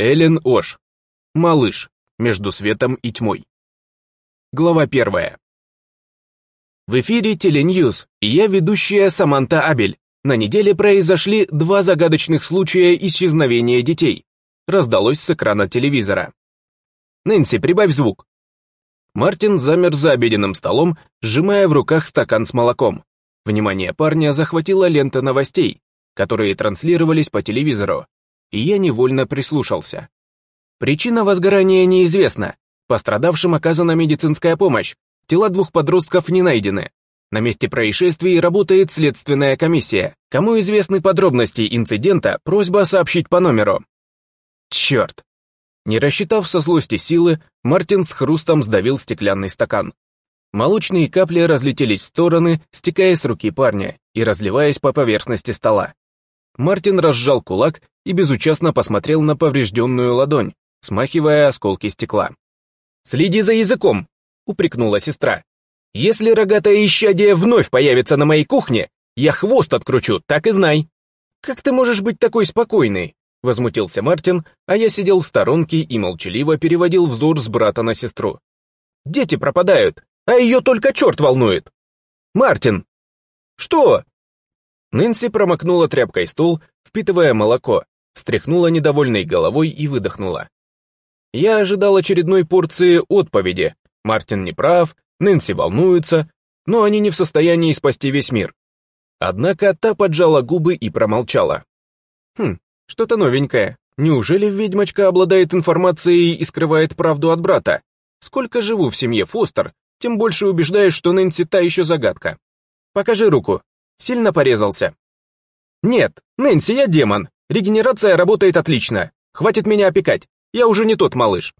Эллен Ош. Малыш. Между светом и тьмой. Глава первая. В эфире Теленьюз, и я ведущая Саманта Абель. На неделе произошли два загадочных случая исчезновения детей. Раздалось с экрана телевизора. Нэнси, прибавь звук. Мартин замер за обеденным столом, сжимая в руках стакан с молоком. Внимание парня захватила лента новостей, которые транслировались по телевизору, и я невольно прислушался. Причина возгорания неизвестна. Пострадавшим оказана медицинская помощь. Тела двух подростков не найдены. На месте происшествий работает следственная комиссия. Кому известны подробности инцидента, просьба сообщить по номеру. Черт. Не рассчитав со злости силы, Мартин с хрустом сдавил стеклянный стакан. Молочные капли разлетелись в стороны, стекая с руки парня и разливаясь по поверхности стола. Мартин разжал кулак и безучастно посмотрел на поврежденную ладонь, смахивая осколки стекла. «Следи за языком!» — упрекнула сестра. «Если рогатое исчадие вновь появится на моей кухне, я хвост откручу, так и знай!» «Как ты можешь быть такой спокойной?» — возмутился Мартин, а я сидел в сторонке и молчаливо переводил взор с брата на сестру. «Дети пропадают, а ее только черт волнует!» «Мартин!» «Что?» Нэнси промокнула тряпкой стул, впитывая молоко, встряхнула недовольной головой и выдохнула. Я ожидал очередной порции отповеди. Мартин не прав, Нэнси волнуется, но они не в состоянии спасти весь мир. Однако та поджала губы и промолчала. Хм, что-то новенькое. Неужели ведьмочка обладает информацией и скрывает правду от брата? Сколько живу в семье Фостер, тем больше убеждаюсь, что Нэнси та еще загадка. Покажи руку, сильно порезался. Нет, Нэнси, я демон. Регенерация работает отлично. Хватит меня опекать. Я уже не тот малыш.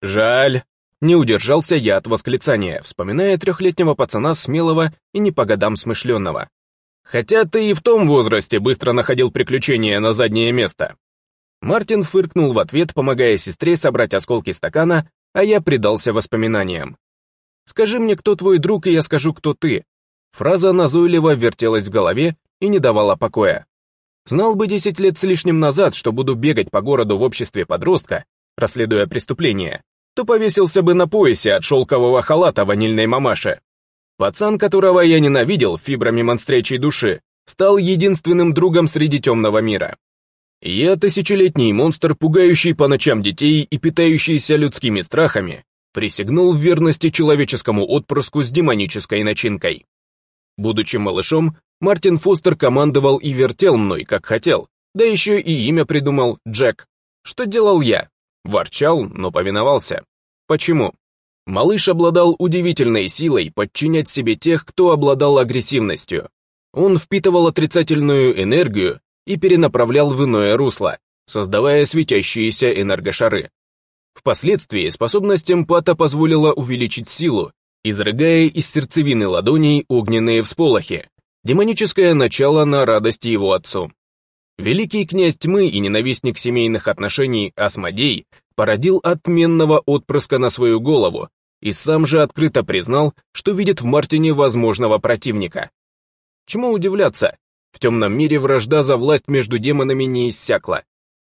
Жаль. Не удержался я от восклицания, вспоминая трехлетнего пацана смелого и не по годам смышленного. Хотя ты и в том возрасте быстро находил приключения на заднее место. Мартин фыркнул в ответ, помогая сестре собрать осколки стакана, а я предался воспоминаниям. «Скажи мне, кто твой друг, и я скажу, кто ты. Фраза назойливо вертелась в голове и не давала покоя. Знал бы 10 лет с лишним назад, что буду бегать по городу в обществе подростка, расследуя преступление, то повесился бы на поясе от шелкового халата ванильной мамаши. Пацан, которого я ненавидел фибрами монстрячей души, стал единственным другом среди темного мира. Я тысячелетний монстр, пугающий по ночам детей и питающийся людскими страхами, присягнул в верности человеческому отпрыску с демонической начинкой. Будучи малышом, Мартин Фостер командовал и вертел мной, как хотел, да еще и имя придумал Джек. Что делал я? Ворчал, но повиновался. Почему? Малыш обладал удивительной силой подчинять себе тех, кто обладал агрессивностью. Он впитывал отрицательную энергию и перенаправлял в иное русло, создавая светящиеся энергошары. Впоследствии способность эмпата позволила увеличить силу изрыгая из сердцевины ладоней огненные всполохи. Демоническое начало на радости его отцу. Великий князь тьмы и ненавистник семейных отношений Асмодей породил отменного отпрыска на свою голову и сам же открыто признал, что видит в Мартине возможного противника. Чему удивляться? В темном мире вражда за власть между демонами не иссякла.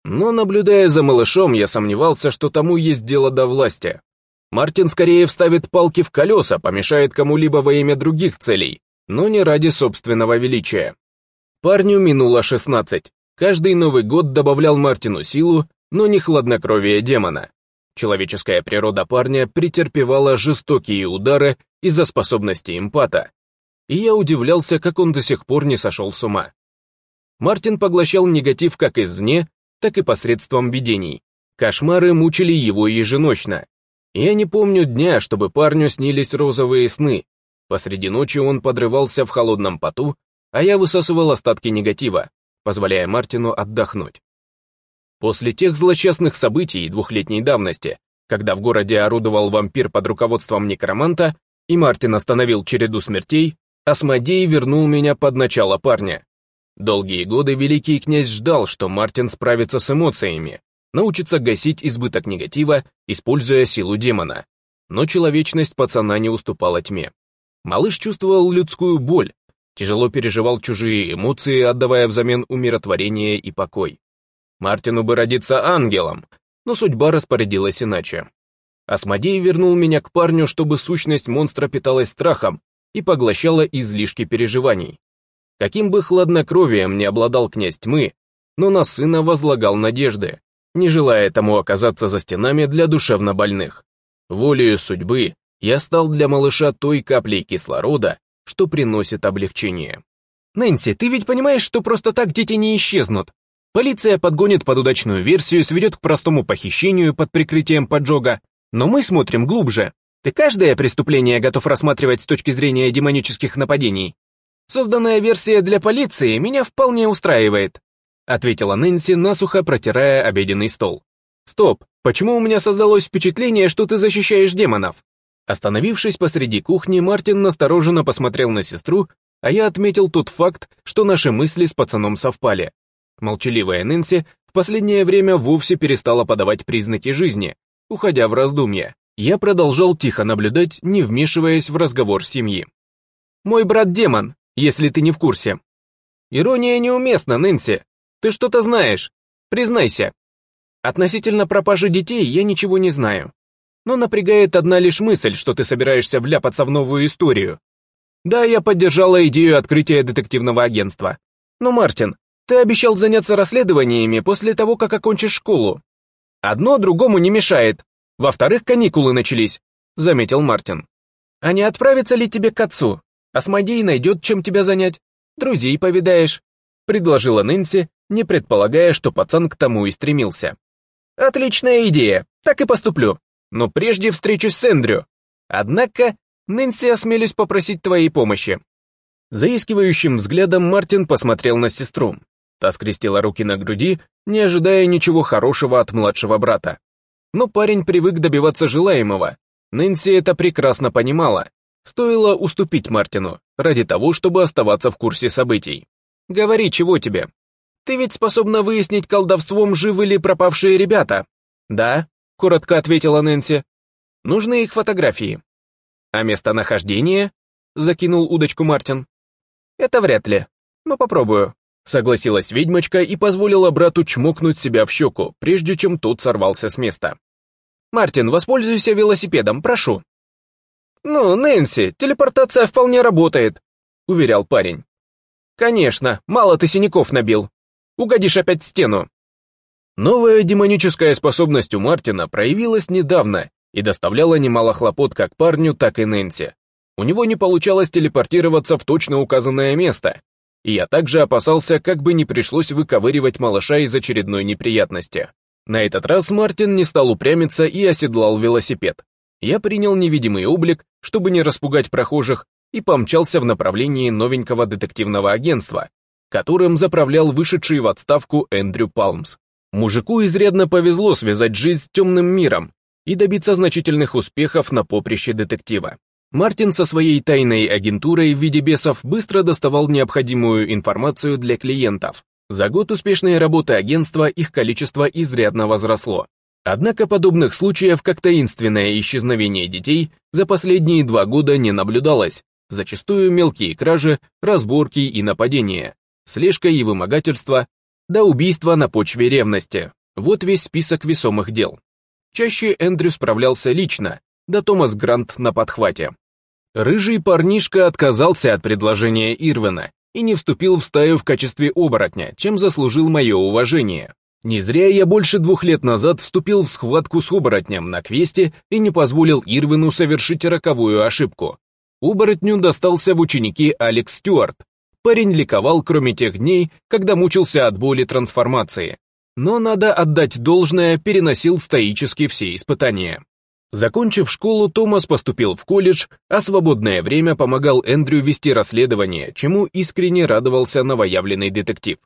Но, наблюдая за малышом, я сомневался, что тому есть дело до власти. Мартин скорее вставит палки в колеса, помешает кому-либо во имя других целей, но не ради собственного величия. Парню минуло 16. Каждый Новый год добавлял Мартину силу, но не хладнокровие демона. Человеческая природа парня претерпевала жестокие удары из-за способности эмпата. И я удивлялся, как он до сих пор не сошел с ума. Мартин поглощал негатив как извне, так и посредством видений. Кошмары мучили его еженочно, я не помню дня, чтобы парню снились розовые сны. Посреди ночи он подрывался в холодном поту, а я высасывал остатки негатива, позволяя Мартину отдохнуть. После тех злосчастных событий двухлетней давности, когда в городе орудовал вампир под руководством некроманта, и Мартин остановил череду смертей, Асмодей вернул меня под начало парня. Долгие годы великий князь ждал, что Мартин справится с эмоциями, научится гасить избыток негатива, используя силу демона. Но человечность пацана не уступала тьме. Малыш чувствовал людскую боль, тяжело переживал чужие эмоции, отдавая взамен умиротворение и покой. Мартину бы родиться ангелом, но судьба распорядилась иначе. Асмодей вернул меня к парню, чтобы сущность монстра питалась страхом и поглощала излишки переживаний. Каким бы хладнокровием не обладал князь тьмы, но на сына возлагал надежды не желая тому оказаться за стенами для душевнобольных. Волею судьбы я стал для малыша той каплей кислорода, что приносит облегчение. «Нэнси, ты ведь понимаешь, что просто так дети не исчезнут? Полиция подгонит под удачную версию, сведет к простому похищению под прикрытием поджога, но мы смотрим глубже. Ты каждое преступление готов рассматривать с точки зрения демонических нападений. Созданная версия для полиции меня вполне устраивает ответила Нэнси, насухо протирая обеденный стол. «Стоп, почему у меня создалось впечатление, что ты защищаешь демонов?» Остановившись посреди кухни, Мартин настороженно посмотрел на сестру, а я отметил тот факт, что наши мысли с пацаном совпали. Молчаливая Нэнси в последнее время вовсе перестала подавать признаки жизни, уходя в раздумья. Я продолжал тихо наблюдать, не вмешиваясь в разговор семьи. «Мой брат демон, если ты не в курсе». «Ирония неуместна, Нэнси», ты что-то знаешь? Признайся. Относительно пропажи детей я ничего не знаю. Но напрягает одна лишь мысль, что ты собираешься вляпаться в новую историю. Да, я поддержала идею открытия детективного агентства. Но, Мартин, ты обещал заняться расследованиями после того, как окончишь школу. Одно другому не мешает. Во-вторых, каникулы начались, заметил Мартин. А не отправится ли тебе к отцу? Асмодей найдет, чем тебя занять. Друзей повидаешь предложила Нэнси, не предполагая, что пацан к тому и стремился. «Отличная идея, так и поступлю. Но прежде встречусь с Эндрю. Однако, Нэнси, осмелюсь попросить твоей помощи». Заискивающим взглядом Мартин посмотрел на сестру. Та скрестила руки на груди, не ожидая ничего хорошего от младшего брата. Но парень привык добиваться желаемого. Нэнси это прекрасно понимала. Стоило уступить Мартину ради того, чтобы оставаться в курсе событий. Говори, чего тебе? Ты ведь способна выяснить колдовством, живы ли пропавшие ребята?» «Да», — коротко ответила Нэнси. «Нужны их фотографии». «А местонахождение?» — закинул удочку Мартин. «Это вряд ли, но попробую», — согласилась ведьмочка и позволила брату чмокнуть себя в щеку, прежде чем тот сорвался с места. «Мартин, воспользуйся велосипедом, прошу». «Ну, Нэнси, телепортация вполне работает», — уверял парень. Конечно, мало ты синяков набил. Угодишь опять в стену. Новая демоническая способность у Мартина проявилась недавно и доставляла немало хлопот как парню, так и Нэнси. У него не получалось телепортироваться в точно указанное место, и я также опасался, как бы не пришлось выковыривать малыша из очередной неприятности. На этот раз Мартин не стал упрямиться и оседлал велосипед. Я принял невидимый облик, чтобы не распугать прохожих, и помчался в направлении новенького детективного агентства, которым заправлял вышедший в отставку Эндрю Палмс. Мужику изрядно повезло связать жизнь с темным миром и добиться значительных успехов на поприще детектива. Мартин со своей тайной агентурой в виде бесов быстро доставал необходимую информацию для клиентов. За год успешной работы агентства их количество изрядно возросло. Однако подобных случаев, как таинственное исчезновение детей, за последние два года не наблюдалось, зачастую мелкие кражи, разборки и нападения, слежка и вымогательство, до убийства на почве ревности. Вот весь список весомых дел. Чаще Эндрю справлялся лично, да Томас Грант на подхвате. Рыжий парнишка отказался от предложения Ирвина и не вступил в стаю в качестве оборотня, чем заслужил мое уважение. Не зря я больше двух лет назад вступил в схватку с оборотнем на квесте и не позволил Ирвину совершить роковую ошибку. Уборотню достался в ученики Алекс Стюарт. Парень ликовал, кроме тех дней, когда мучился от боли трансформации. Но надо отдать должное, переносил стоически все испытания. Закончив школу, Томас поступил в колледж, а свободное время помогал Эндрю вести расследование, чему искренне радовался новоявленный детектив.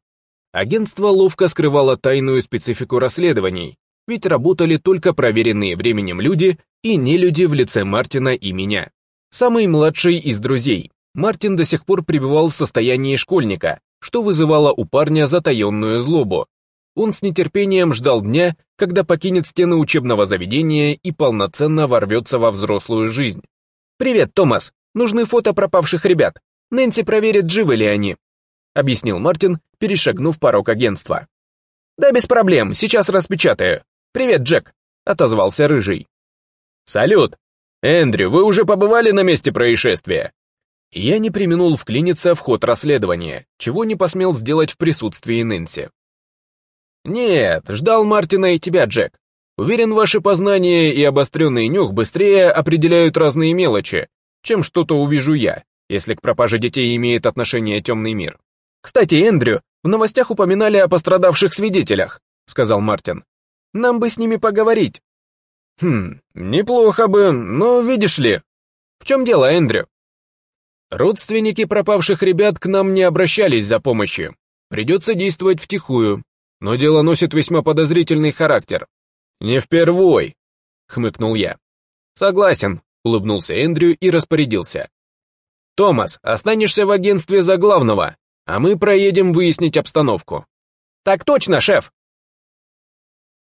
Агентство ловко скрывало тайную специфику расследований, ведь работали только проверенные временем люди и не люди в лице Мартина и меня самый младший из друзей. Мартин до сих пор пребывал в состоянии школьника, что вызывало у парня затаенную злобу. Он с нетерпением ждал дня, когда покинет стены учебного заведения и полноценно ворвется во взрослую жизнь. «Привет, Томас! Нужны фото пропавших ребят. Нэнси проверит, живы ли они», — объяснил Мартин, перешагнув порог агентства. «Да без проблем, сейчас распечатаю. Привет, Джек», — отозвался Рыжий. «Салют!» «Эндрю, вы уже побывали на месте происшествия?» Я не применул вклиниться в ход расследования, чего не посмел сделать в присутствии Нэнси. «Нет, ждал Мартина и тебя, Джек. Уверен, ваши познания и обостренный нюх быстрее определяют разные мелочи, чем что-то увижу я, если к пропаже детей имеет отношение темный мир. Кстати, Эндрю, в новостях упоминали о пострадавших свидетелях», — сказал Мартин. «Нам бы с ними поговорить, Хм, неплохо бы, но видишь ли. В чем дело, Эндрю? Родственники пропавших ребят к нам не обращались за помощью. Придется действовать втихую. Но дело носит весьма подозрительный характер. Не впервой, хмыкнул я. Согласен, улыбнулся Эндрю и распорядился. Томас, останешься в агентстве за главного, а мы проедем выяснить обстановку. Так точно, шеф!